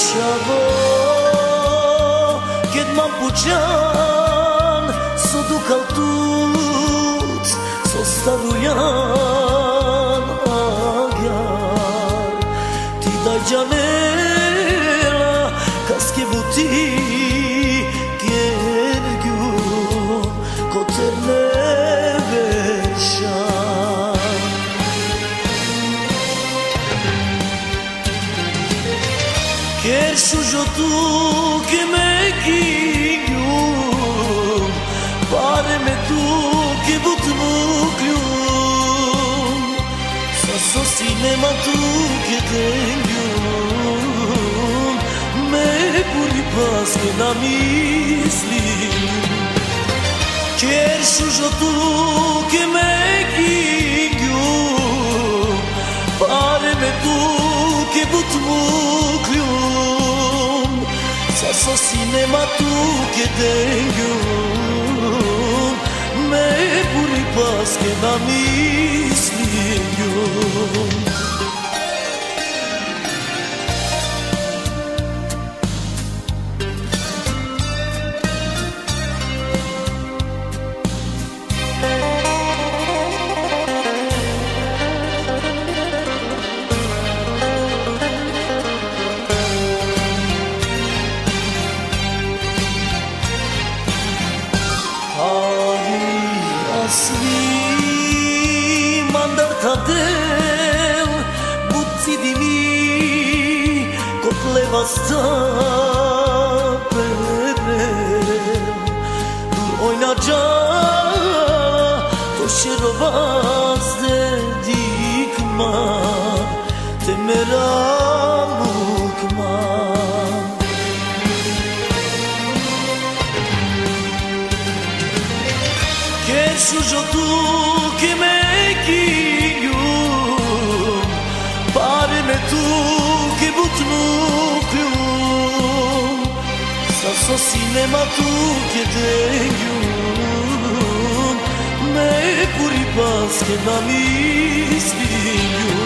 شبا Kët ma buqan So du kaltut So staru jan Agjar Ti da gjanela Kaske vutin tu que me guiou Pare me tu que but mucliu Sa so cinema tu que tenho Me puri pas que na misli Quer sujo tu que me guiou Pare me tu que but mucliu νέμα του και τέγιο με που και να μη. Asli mandar tadel Buci dimi Kot levastan σου του και με κοιλιού πάρε με του και μπουτνούπιου σαν στο σινέμα του και τέλειου με κουρυπάς και να μη σπίλιου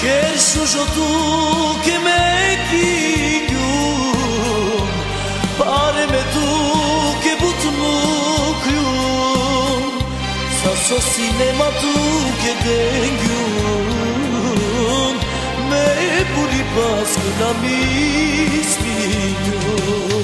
και σου του και με κοιλιού sinematu kedengun me puli pas kunamis minyon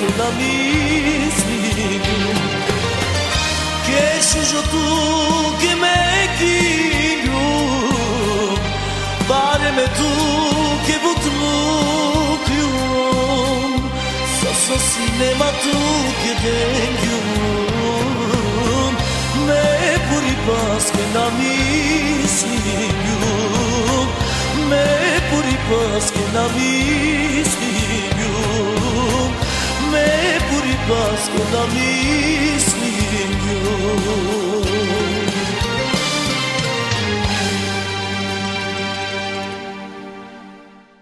Και τα μυ, Και σου, Του, Και με, Κι, Νιώ, Παρεμέ, Του, Και, Βο, Του, Πι, Ο, Σασασί, Μα, Του, Και, Δε, Μέ, Πο, Και, να μη Σύγχυρο, Μέ, Πο, Και, να μη bosque da minha